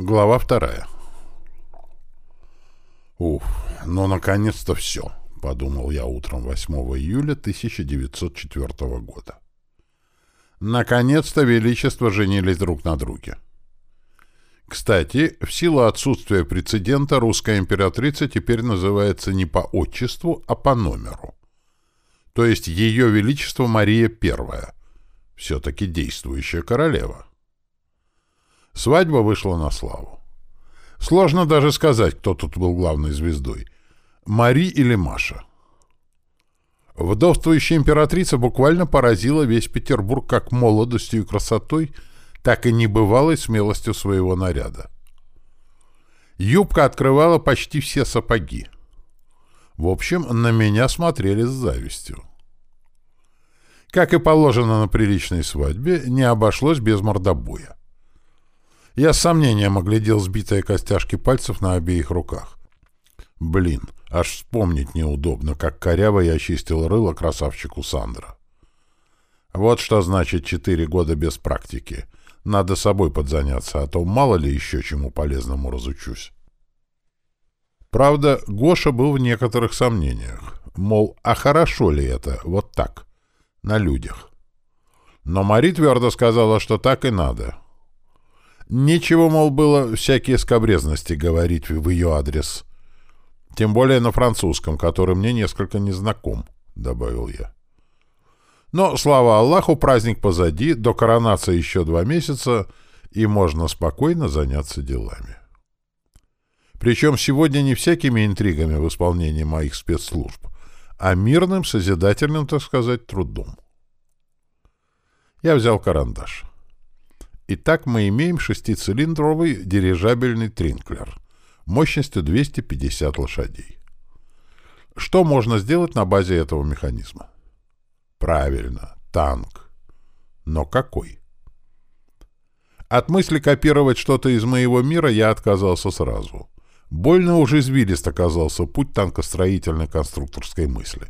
Глава вторая. Уф, ну наконец-то все, подумал я утром 8 июля 1904 года. Наконец-то Величество женились друг на друге. Кстати, в силу отсутствия прецедента русская императрица теперь называется не по отчеству, а по номеру. То есть Ее Величество Мария I, все-таки действующая королева. Свадьба вышла на славу. Сложно даже сказать, кто тут был главной звездой. Мари или Маша. Вдовствующая императрица буквально поразила весь Петербург как молодостью и красотой, так и небывалой смелостью своего наряда. Юбка открывала почти все сапоги. В общем, на меня смотрели с завистью. Как и положено на приличной свадьбе, не обошлось без мордобоя. Я с сомнением оглядел сбитые костяшки пальцев на обеих руках. Блин, аж вспомнить неудобно, как коряво я очистил рыло красавчику Сандра. Вот что значит четыре года без практики. Надо собой подзаняться, а то мало ли еще чему полезному разучусь. Правда, Гоша был в некоторых сомнениях. Мол, а хорошо ли это, вот так, на людях? Но Мари твердо сказала, что так и надо — Нечего, мол, было всякие скобрезности говорить в ее адрес. Тем более на французском, который мне несколько незнаком, — добавил я. Но, слава Аллаху, праздник позади, до коронации еще два месяца, и можно спокойно заняться делами. Причем сегодня не всякими интригами в исполнении моих спецслужб, а мирным, созидательным, так сказать, трудом. Я взял карандаш. Итак, мы имеем шестицилиндровый дирижабельный Тринклер мощностью 250 лошадей. Что можно сделать на базе этого механизма? Правильно, танк. Но какой? От мысли копировать что-то из моего мира я отказался сразу. Больно уж извилист оказался путь танкостроительной конструкторской мысли.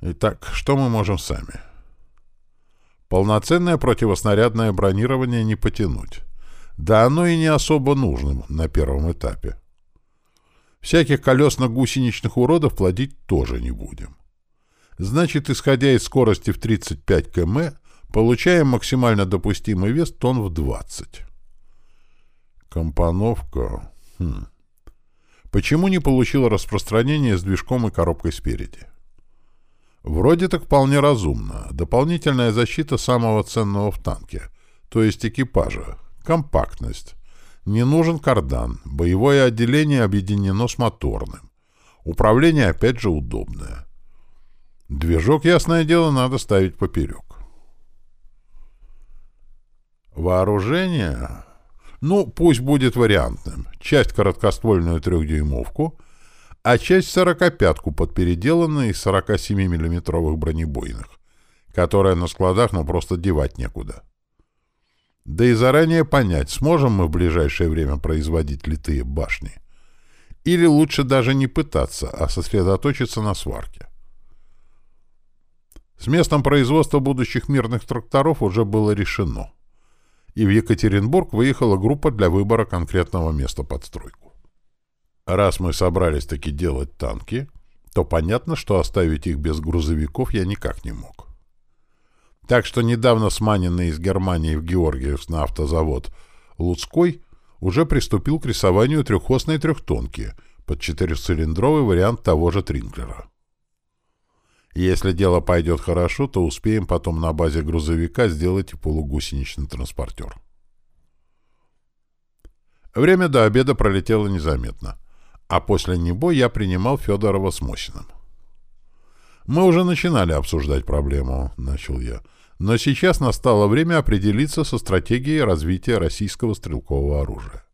Итак, что мы можем сами? — Полноценное противоснарядное бронирование не потянуть. Да оно и не особо нужным на первом этапе. Всяких колесно-гусеничных уродов плодить тоже не будем. Значит, исходя из скорости в 35 км, получаем максимально допустимый вес тонн в 20. Компоновка... Хм. Почему не получила распространение с движком и коробкой спереди? Вроде так вполне разумно. Дополнительная защита самого ценного в танке, то есть экипажа. Компактность. Не нужен кардан. Боевое отделение объединено с моторным. Управление опять же удобное. Движок, ясное дело, надо ставить поперек. Вооружение? Ну, пусть будет вариантным. Часть короткоствольную трехдюймовку — а часть сорокопятку под переделанные из 47 миллиметровых бронебойных, которая на складах ну просто девать некуда. Да и заранее понять, сможем мы в ближайшее время производить литые башни. Или лучше даже не пытаться, а сосредоточиться на сварке. С местом производства будущих мирных тракторов уже было решено. И в Екатеринбург выехала группа для выбора конкретного места под стройку. Раз мы собрались таки делать танки, то понятно, что оставить их без грузовиков я никак не мог. Так что недавно сманенный из Германии в Георгиевск на автозавод Луцкой уже приступил к рисованию трехосной трехтонки под четырехцилиндровый вариант того же Тринклера. Если дело пойдет хорошо, то успеем потом на базе грузовика сделать и полугусеничный транспортер. Время до обеда пролетело незаметно а после него я принимал Федорова с Мосиным. «Мы уже начинали обсуждать проблему», — начал я, «но сейчас настало время определиться со стратегией развития российского стрелкового оружия.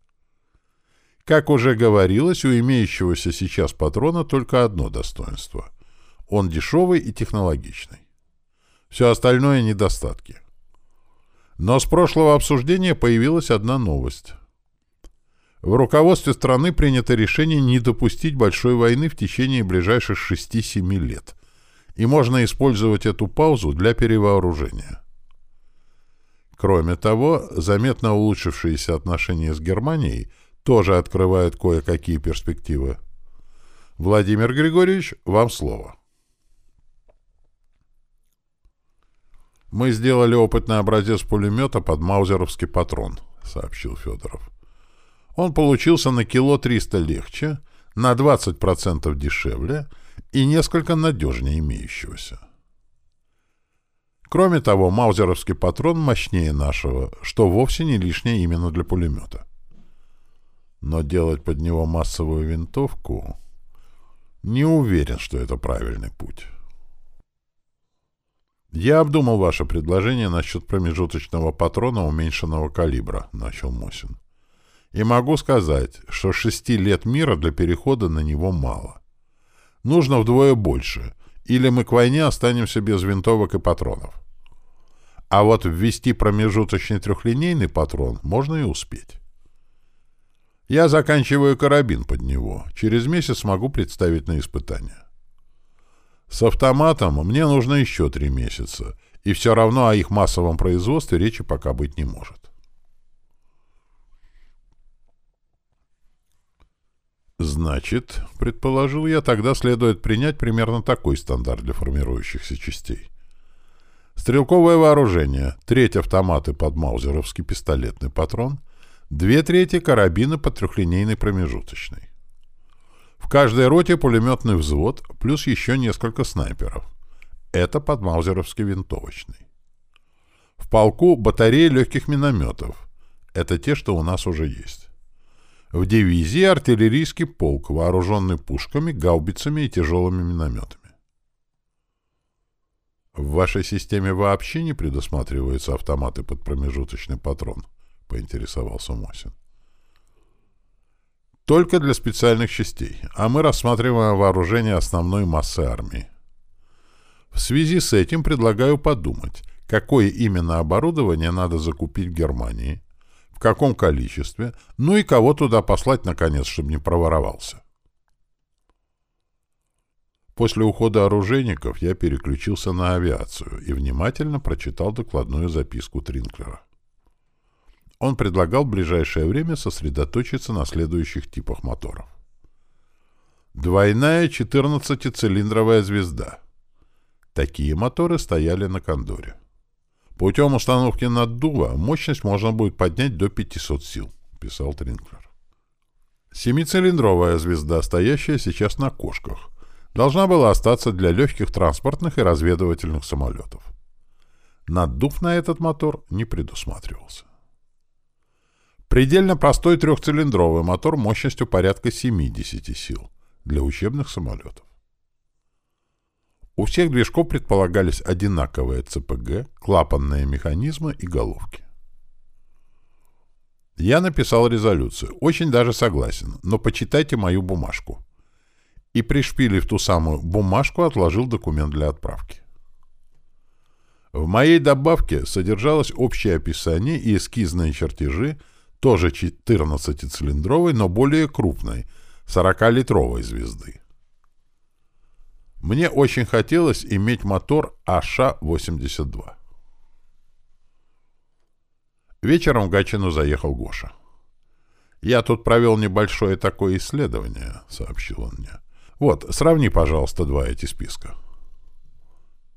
Как уже говорилось, у имеющегося сейчас патрона только одно достоинство. Он дешевый и технологичный. Все остальное — недостатки. Но с прошлого обсуждения появилась одна новость. В руководстве страны принято решение не допустить большой войны в течение ближайших 6-7 лет, и можно использовать эту паузу для перевооружения. Кроме того, заметно улучшившиеся отношения с Германией тоже открывают кое-какие перспективы. Владимир Григорьевич, вам слово. Мы сделали опытный образец пулемета под маузеровский патрон, сообщил Федоров. Он получился на кило 300 легче, на 20% дешевле и несколько надежнее имеющегося. Кроме того, маузеровский патрон мощнее нашего, что вовсе не лишнее именно для пулемета. Но делать под него массовую винтовку... Не уверен, что это правильный путь. «Я обдумал ваше предложение насчет промежуточного патрона уменьшенного калибра», — начал Мосин. «И могу сказать, что шести лет мира для перехода на него мало. Нужно вдвое больше, или мы к войне останемся без винтовок и патронов. А вот ввести промежуточный трехлинейный патрон можно и успеть. Я заканчиваю карабин под него. Через месяц смогу представить на испытание. С автоматом мне нужно еще три месяца, и все равно о их массовом производстве речи пока быть не может. Значит, предположил я, тогда следует принять примерно такой стандарт для формирующихся частей. Стрелковое вооружение, треть автоматы под маузеровский пистолетный патрон, две трети карабины под трехлинейный промежуточный. В каждой роте пулеметный взвод, плюс еще несколько снайперов. Это под маузеровский винтовочный. В полку батареи легких минометов. Это те, что у нас уже есть. В дивизии артиллерийский полк, вооруженный пушками, гаубицами и тяжелыми минометами. В вашей системе вообще не предусматриваются автоматы под промежуточный патрон? Поинтересовался Мосин. Только для специальных частей, а мы рассматриваем вооружение основной массы армии. В связи с этим предлагаю подумать, какое именно оборудование надо закупить в Германии, в каком количестве, ну и кого туда послать, наконец, чтобы не проворовался. После ухода оружейников я переключился на авиацию и внимательно прочитал докладную записку Тринклера. Он предлагал в ближайшее время сосредоточиться на следующих типах моторов. Двойная 14-цилиндровая звезда. Такие моторы стояли на кондоре. Путем установки наддува мощность можно будет поднять до 500 сил, писал Тринклер. Семицилиндровая звезда, стоящая сейчас на кошках, должна была остаться для легких транспортных и разведывательных самолетов. Наддув на этот мотор не предусматривался. Предельно простой трехцилиндровый мотор мощностью порядка 70 сил для учебных самолетов. У всех движков предполагались одинаковые ЦПГ, клапанные механизмы и головки. Я написал резолюцию. Очень даже согласен, но почитайте мою бумажку и, пришпилив ту самую бумажку, отложил документ для отправки. В моей добавке содержалось общее описание и эскизные чертежи, тоже 14-цилиндровой, но более крупной, 40-литровой звезды. Мне очень хотелось иметь мотор АШ-82. Вечером в Гатчину заехал Гоша. «Я тут провел небольшое такое исследование», — сообщил он мне. Вот, сравни, пожалуйста, два эти списка.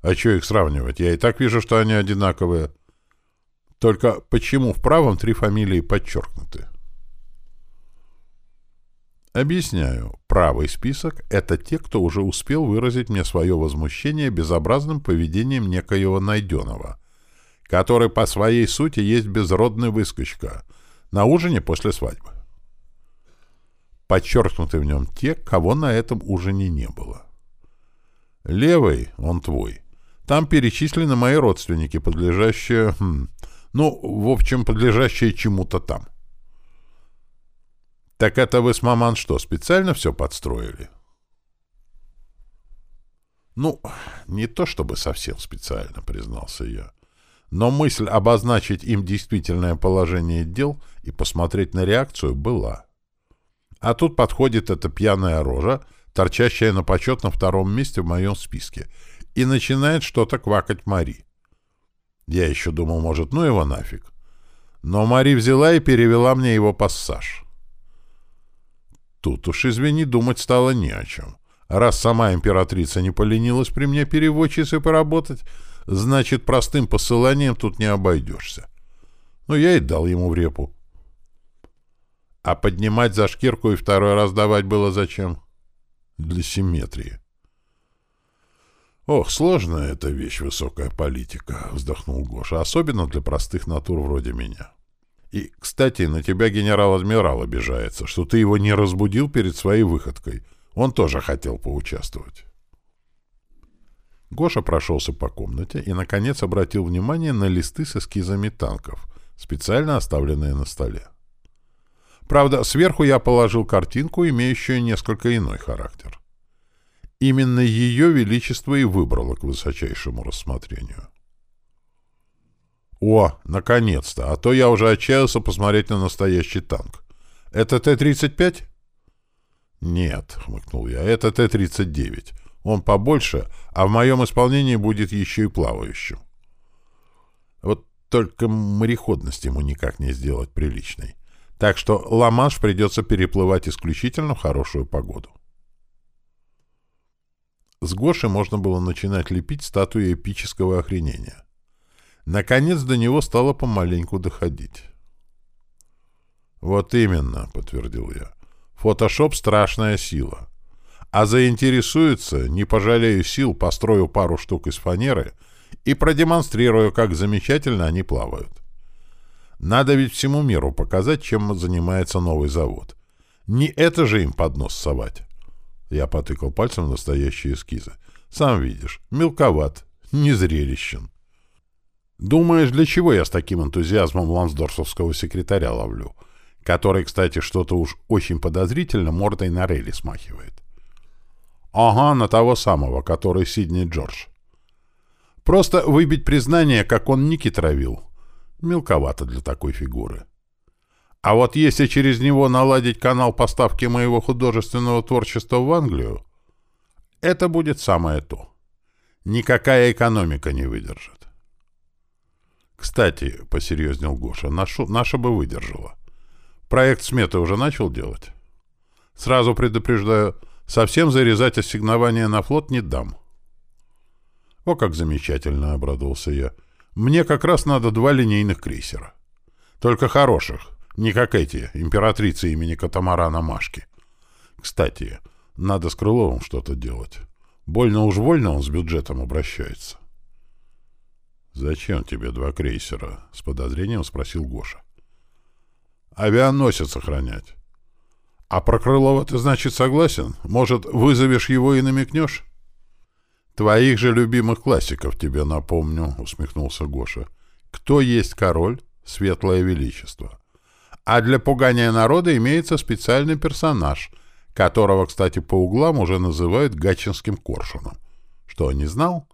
А что их сравнивать? Я и так вижу, что они одинаковые. Только почему в правом три фамилии подчеркнуты? Объясняю. Правый список — это те, кто уже успел выразить мне свое возмущение безобразным поведением некоего найденного, который по своей сути есть безродный выскочка на ужине после свадьбы. Подчеркнуты в нем те, кого на этом ужине не было. Левый, он твой. Там перечислены мои родственники, подлежащие... Хм, ну, в общем, подлежащие чему-то там. Так это вы с маман что, специально все подстроили? Ну, не то чтобы совсем специально, признался я. Но мысль обозначить им действительное положение дел и посмотреть на реакцию была. А тут подходит эта пьяная рожа, торчащая на почетном втором месте в моем списке, и начинает что-то квакать Мари. Я еще думал, может, ну его нафиг. Но Мари взяла и перевела мне его пассаж. Тут уж, извини, думать стало не о чем. Раз сама императрица не поленилась при мне переводчицей поработать, значит, простым посыланием тут не обойдешься. Ну, я и дал ему в репу. А поднимать за шкирку и второй раз давать было зачем? Для симметрии. «Ох, сложная эта вещь, высокая политика», — вздохнул Гоша, «особенно для простых натур вроде меня. И, кстати, на тебя генерал-адмирал обижается, что ты его не разбудил перед своей выходкой. Он тоже хотел поучаствовать». Гоша прошелся по комнате и, наконец, обратил внимание на листы с эскизами танков, специально оставленные на столе. Правда, сверху я положил картинку, имеющую несколько иной характер. Именно ее величество и выбрало к высочайшему рассмотрению. О, наконец-то! А то я уже отчаялся посмотреть на настоящий танк. Это Т-35? Нет, хмыкнул я, это Т-39. Он побольше, а в моем исполнении будет еще и плавающим. Вот только мореходность ему никак не сделать приличной. Так что Ла-Манш придется переплывать исключительно в хорошую погоду. С Гоши можно было начинать лепить статуи эпического охренения. Наконец до него стало помаленьку доходить. «Вот именно», — подтвердил я. «Фотошоп — страшная сила. А заинтересуется, не пожалею сил, построю пару штук из фанеры и продемонстрирую, как замечательно они плавают. Надо ведь всему миру показать, чем занимается новый завод. Не это же им под нос совать». Я потыкал пальцем настоящие эскизы. Сам видишь, мелковат, незрелищен. Думаешь, для чего я с таким энтузиазмом лансдорфовского секретаря ловлю? Который, кстати, что-то уж очень подозрительно мордой на рейли смахивает. Ага, на того самого, который Сидни Джордж. Просто выбить признание, как он Ники травил. Мелковато для такой фигуры. А вот если через него наладить канал поставки моего художественного творчества в Англию, это будет самое то. Никакая экономика не выдержит. Кстати, — посерьезнел Гоша, — нашу, наша бы выдержала. Проект сметы уже начал делать? Сразу предупреждаю, совсем зарезать ассигнование на флот не дам. О, как замечательно, — обрадовался я. Мне как раз надо два линейных крейсера. Только хороших, не как эти, императрицы имени Катамарана Машки. Кстати, надо с Крыловым что-то делать. Больно уж вольно он с бюджетом обращается. «Зачем тебе два крейсера?» — с подозрением спросил Гоша. «Авианосец охранять». «А про Крылова ты, значит, согласен? Может, вызовешь его и намекнешь?» «Твоих же любимых классиков тебе напомню», — усмехнулся Гоша. «Кто есть король? Светлое Величество. А для пугания народа имеется специальный персонаж, которого, кстати, по углам уже называют Гатчинским коршуном. Что, не знал?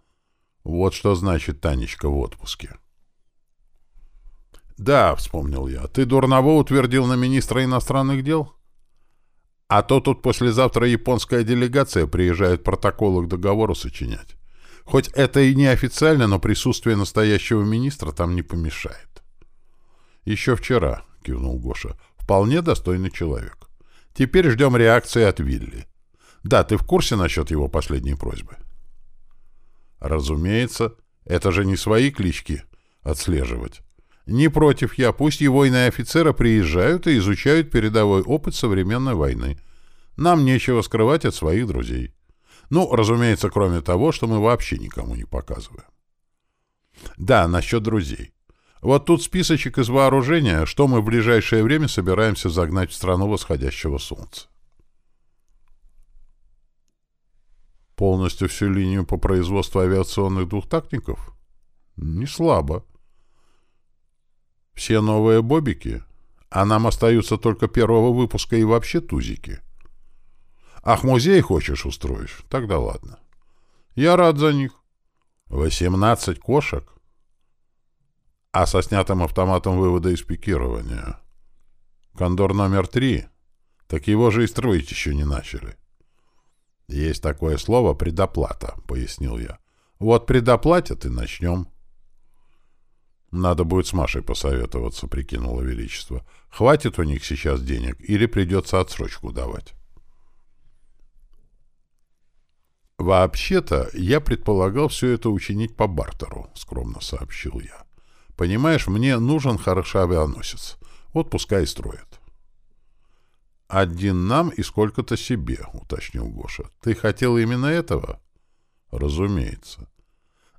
Вот что значит Танечка в отпуске. «Да», — вспомнил я, — «ты Дурново утвердил на министра иностранных дел?» «А то тут послезавтра японская делегация приезжает протоколы к договору сочинять. Хоть это и не официально, но присутствие настоящего министра там не помешает». «Еще вчера, — кивнул Гоша. «Вполне достойный человек. Теперь ждем реакции от Вилли. Да, ты в курсе насчет его последней просьбы?» «Разумеется. Это же не свои клички отслеживать. Не против я. Пусть его иные офицеры приезжают и изучают передовой опыт современной войны. Нам нечего скрывать от своих друзей. Ну, разумеется, кроме того, что мы вообще никому не показываем. Да, насчет друзей. Вот тут списочек из вооружения, что мы в ближайшее время собираемся загнать в страну восходящего солнца. Полностью всю линию по производству авиационных двухтактников? Не слабо. Все новые бобики? А нам остаются только первого выпуска и вообще тузики. Ах, музей хочешь устроишь? Тогда ладно. Я рад за них. Восемнадцать кошек? а со снятым автоматом вывода из пикирования. Кондор номер три, так его же и строить еще не начали. Есть такое слово «предоплата», — пояснил я. Вот предоплатят и начнем. Надо будет с Машей посоветоваться, прикинуло Величество. Хватит у них сейчас денег или придется отсрочку давать? «Вообще-то, я предполагал все это учинить по бартеру», — скромно сообщил я. «Понимаешь, мне нужен хороший авианосец. Вот пускай и строят». «Один нам и сколько-то себе», — уточнил Гоша. «Ты хотел именно этого?» «Разумеется.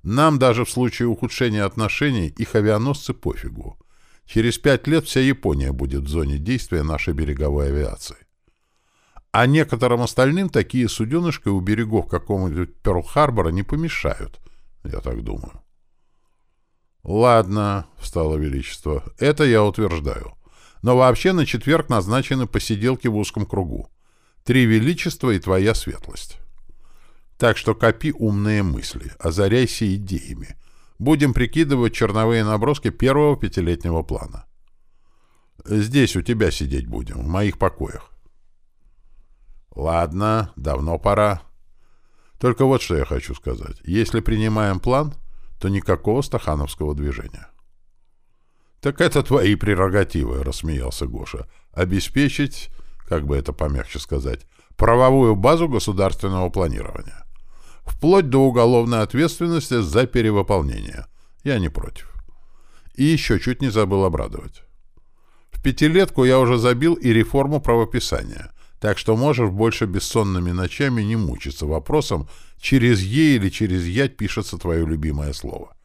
Нам даже в случае ухудшения отношений их авианосцы пофигу. Через пять лет вся Япония будет в зоне действия нашей береговой авиации. А некоторым остальным такие суденышки у берегов какого-нибудь Перл-Харбора не помешают, я так думаю. «Ладно», — встало Величество, — «это я утверждаю. Но вообще на четверг назначены посиделки в узком кругу. Три Величества и твоя светлость. Так что копи умные мысли, озаряйся идеями. Будем прикидывать черновые наброски первого пятилетнего плана. Здесь у тебя сидеть будем, в моих покоях. Ладно, давно пора. Только вот что я хочу сказать. Если принимаем план, то никакого стахановского движения. Так это твои прерогативы, рассмеялся Гоша. Обеспечить, как бы это помягче сказать, правовую базу государственного планирования. Вплоть до уголовной ответственности за перевыполнение. Я не против. И еще чуть не забыл обрадовать. В пятилетку я уже забил и реформу правописания — так что можешь больше бессонными ночами не мучиться вопросом, через «е» или через «ять» пишется твое любимое слово.